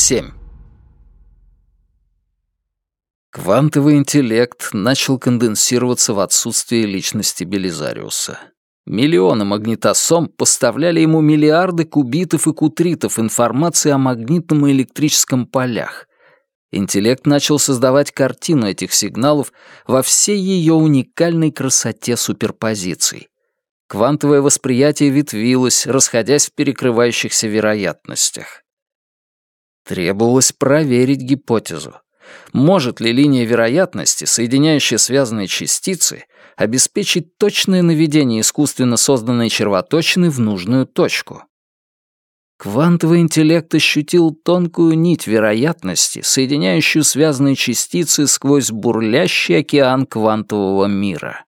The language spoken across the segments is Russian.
7. Квантовый интеллект начал конденсироваться в отсутствие личности Белизариуса. Миллионы магнитосом поставляли ему миллиарды кубитов и кутритов информации о магнитном и электрическом полях. Интеллект начал создавать картину этих сигналов во всей ее уникальной красоте суперпозиций. Квантовое восприятие ветвилось, расходясь в перекрывающихся вероятностях. Требовалось проверить гипотезу. Может ли линия вероятности, соединяющая связанные частицы, обеспечить точное наведение искусственно созданной червоточины в нужную точку? Квантовый интеллект ощутил тонкую нить вероятности, соединяющую связанные частицы сквозь бурлящий океан квантового мира.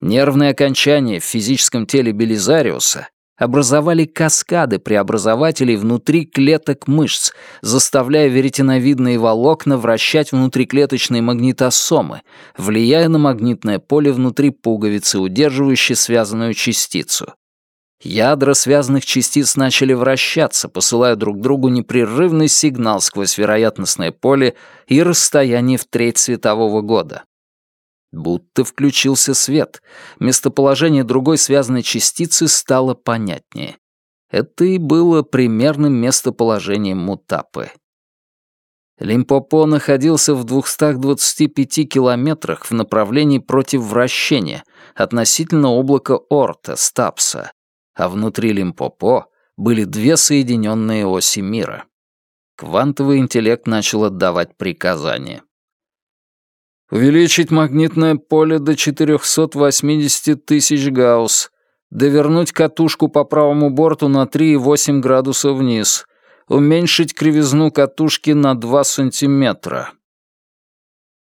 Нервные окончания в физическом теле Белизариуса образовали каскады преобразователей внутри клеток мышц, заставляя веретеновидные волокна вращать внутриклеточные магнитосомы, влияя на магнитное поле внутри пуговицы, удерживающей связанную частицу. Ядра связанных частиц начали вращаться, посылая друг другу непрерывный сигнал сквозь вероятностное поле и расстояние в треть светового года. Будто включился свет. Местоположение другой связанной частицы стало понятнее. Это и было примерным местоположением Мутапы. Лимпопо находился в 225 километрах в направлении против вращения относительно облака Орта, Стапса, а внутри Лимпопо были две соединенные оси мира. Квантовый интеллект начал отдавать приказания. Увеличить магнитное поле до 480 тысяч гаусс. Довернуть катушку по правому борту на 3,8 градуса вниз. Уменьшить кривизну катушки на 2 сантиметра.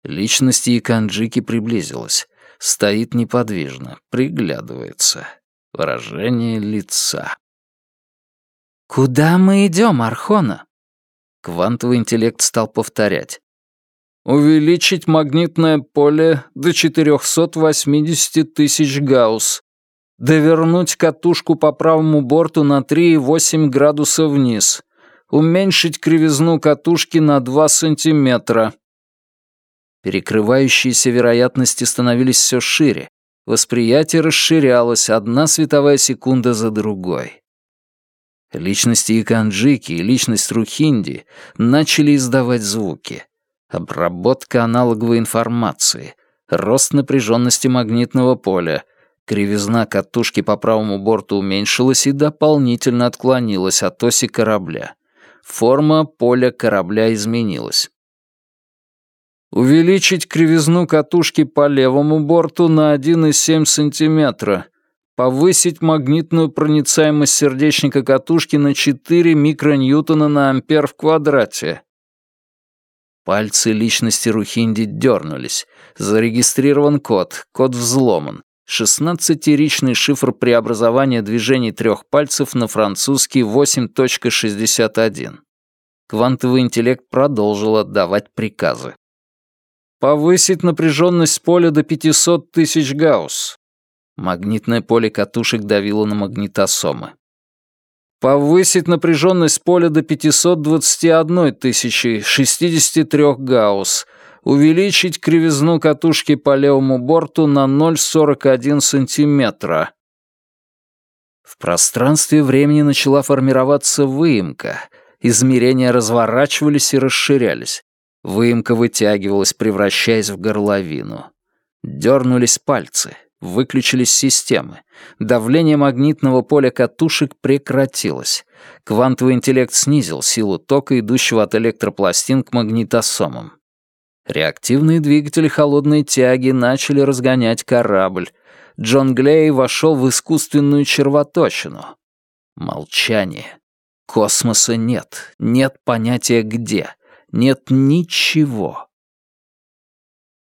Личность Яканджики приблизилась. Стоит неподвижно, приглядывается. Выражение лица. «Куда мы идем, Архона?» Квантовый интеллект стал повторять. Увеличить магнитное поле до 480 тысяч гаусс. Довернуть катушку по правому борту на 3,8 градуса вниз. Уменьшить кривизну катушки на 2 сантиметра. Перекрывающиеся вероятности становились все шире. Восприятие расширялось, одна световая секунда за другой. Личности Иканджики и личность Рухинди начали издавать звуки — обработка аналоговой информации, рост напряженности магнитного поля, кривизна катушки по правому борту уменьшилась и дополнительно отклонилась от оси корабля. Форма поля корабля изменилась. Увеличить кривизну катушки по левому борту на 1,7 см. Повысить магнитную проницаемость сердечника катушки на 4 микроньютона на ампер в квадрате. Пальцы личности Рухинди дернулись. Зарегистрирован код, код взломан. Шестнадцатиричный шифр преобразования движений трех пальцев на французский 8.61. Квантовый интеллект продолжил отдавать приказы. Повысить напряженность поля до 500 тысяч гаусс. Магнитное поле катушек давило на магнитосомы. Повысить напряженность поля до 521 тысячи 63 гаусс. Увеличить кривизну катушки по левому борту на 0,41 сантиметра. В пространстве времени начала формироваться выемка. Измерения разворачивались и расширялись. Выемка вытягивалась, превращаясь в горловину. Дернулись пальцы. Выключились системы. Давление магнитного поля катушек прекратилось. Квантовый интеллект снизил силу тока, идущего от электропластин к магнитосомам. Реактивные двигатели холодной тяги начали разгонять корабль. Джон Глей вошел в искусственную червоточину. Молчание. Космоса нет. Нет понятия «где». Нет ничего.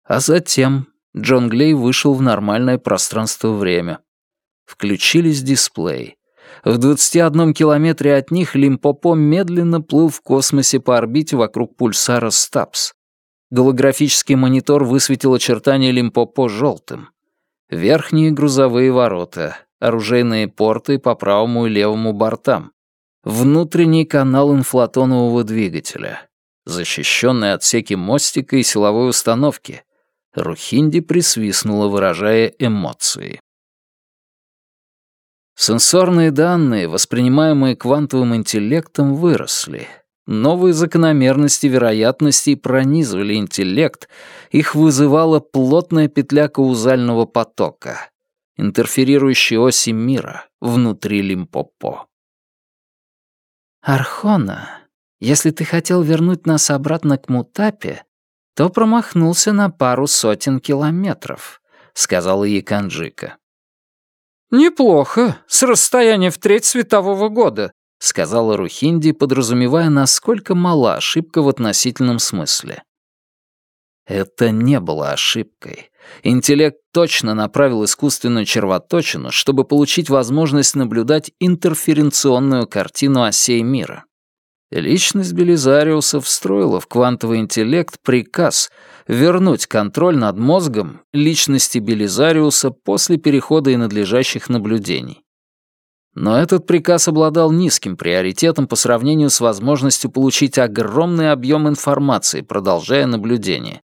А затем Джон Глей вышел в нормальное пространство-время. Включились дисплеи. В 21 километре от них Лимпопо медленно плыл в космосе по орбите вокруг пульсара Стапс. Голографический монитор высветил очертания Лимпопо желтым. Верхние грузовые ворота, оружейные порты по правому и левому бортам. внутренний канал инфлатонового двигателя, защищенные отсеки мостика и силовой установки. Рухинди присвистнула, выражая эмоции. Сенсорные данные, воспринимаемые квантовым интеллектом, выросли. Новые закономерности вероятностей пронизывали интеллект, их вызывала плотная петля каузального потока, интерферирующая оси мира внутри Лимпопо. «Архона, если ты хотел вернуть нас обратно к Мутапе, то промахнулся на пару сотен километров», — сказала ей Канджика. «Неплохо, с расстояния в треть светового года», — сказала Рухинди, подразумевая, насколько мала ошибка в относительном смысле. Это не было ошибкой. Интеллект точно направил искусственную червоточину, чтобы получить возможность наблюдать интерференционную картину осей мира. Личность Белизариуса встроила в квантовый интеллект приказ вернуть контроль над мозгом личности Белизариуса после перехода и надлежащих наблюдений. Но этот приказ обладал низким приоритетом по сравнению с возможностью получить огромный объем информации, продолжая наблюдение.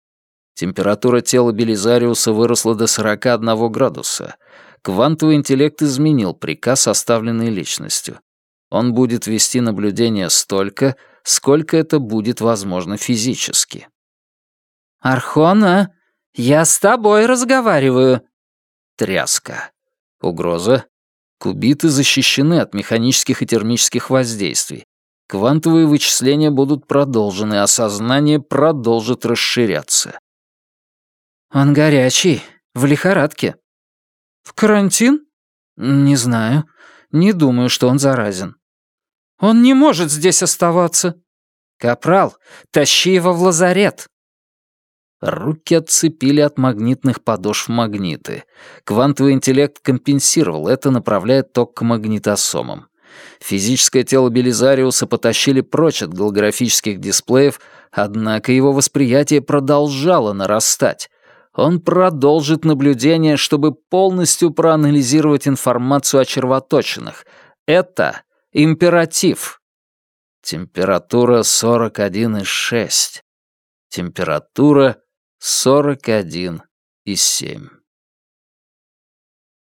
Температура тела Белизариуса выросла до 41 градуса. Квантовый интеллект изменил приказ, оставленный личностью. Он будет вести наблюдение столько, сколько это будет возможно физически. «Архона, я с тобой разговариваю». Тряска. Угроза. Кубиты защищены от механических и термических воздействий. Квантовые вычисления будут продолжены, а сознание продолжит расширяться. «Он горячий, в лихорадке». «В карантин?» «Не знаю. Не думаю, что он заразен». «Он не может здесь оставаться». «Капрал, тащи его в лазарет». Руки отцепили от магнитных подошв магниты. Квантовый интеллект компенсировал это, направляя ток к магнитосомам. Физическое тело Белизариуса потащили прочь от голографических дисплеев, однако его восприятие продолжало нарастать. Он продолжит наблюдение, чтобы полностью проанализировать информацию о червоточинах. Это императив. Температура 41,6. Температура 41,7.